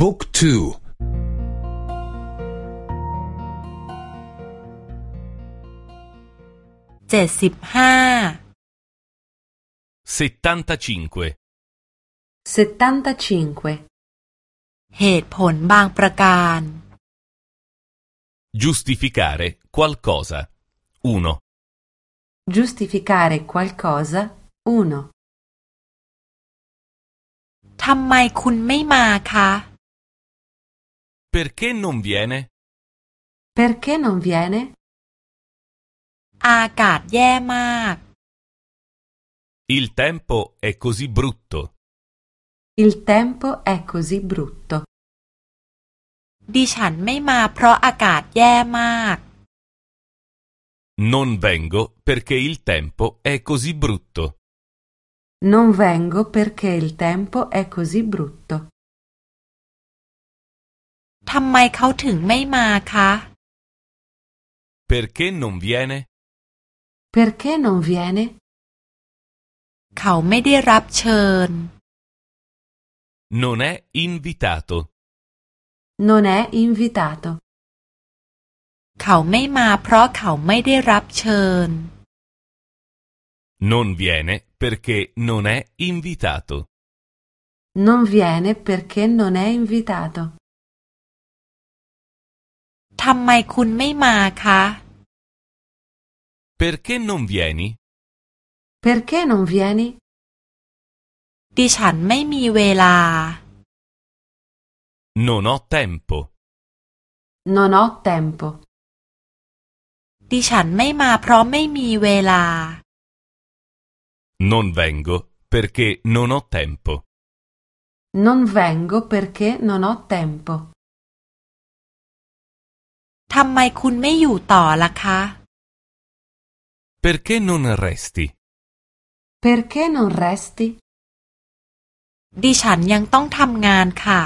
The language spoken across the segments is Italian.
บุ๊กทูเจ็ดสิบห้า 75 75. เหตุผลบางประการ Giustificare qualcosa. 1. Giustificare qualcosa. 1. ทำไมคุณไม่มาคะ Perché non viene? Perché non viene? อากาศแย่มาก Il tempo è così brutto. Il tempo è così brutto. ดิฉันไม่มาเพราะอากาศแย่มาก Non vengo perché il tempo è così brutto. Non vengo perché il tempo è così brutto. ทำไมเขาถึงไม่มาคะ Perché non viene? Perché non viene? เขาไม่ได้รับเชิญ Non è invitato. Non è invitato. เขาไม่มาเพราะเขาไม่ได้รับเชิญ Non viene perché non è invitato. Non viene perché non è invitato. ทำไมคุณไม่มาคะ Perché non vieni? Perché non vieni? ดิฉันไม่มีเวลา Non ho tempo. Non ho tempo. ดิฉันไม่มาเพราะไม่มีเวลา Non vengo perché non ho tempo. Non vengo perché non ho tempo. ทำไมคุณไม่อยู่ต่อล่ะคะ Perché non resti? Perché non resti? ดิฉันยังต้องทำงานค่ะ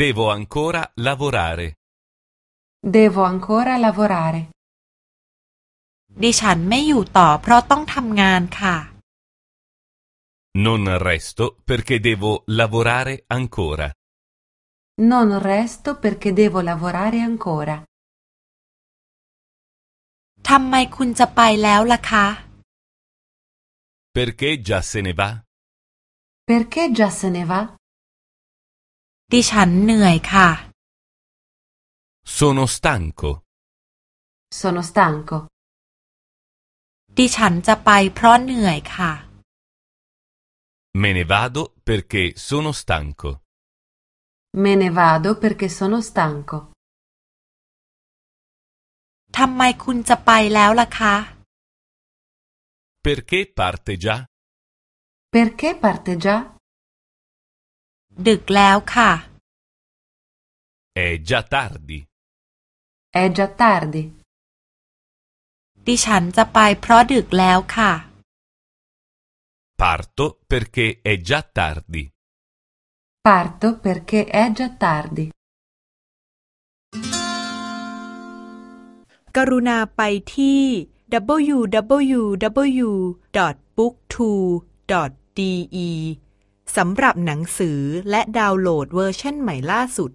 Devo ancora lavorare. Devo ancora lavorare. ดิฉันไม่อยู่ต่อเพราะต้องทำงานค่ะ Non resto perché devo lavorare ancora. Non resto perché devo lavorare ancora. ทำไมคุณจะไปแล้วล่ะคะ Perché già se ne va? Perché già se ne va? ดิฉันเหนื่อยค่ะ Sono stanco. Sono stanco. ดิฉันจะไปเพราะเหนื่อยค่ะ Me ne vado perché sono stanco. Me ne vado perché sono stanco. ทำไมคุณจะไปแล้วล่ะคะ Perché parte già? Perché parte già? ดึกแล้วค่ะ È già tardi. È già tardi. ดิฉันจะไปเพราะดึกแล้วค่ะ Parto perché è già tardi. Parto perché è già tardi. กรุณาไปที่ www.booktwo.de สำหรับหนังสือและดาวน์โหลดเวอร์ชันใหม่ล่าสุด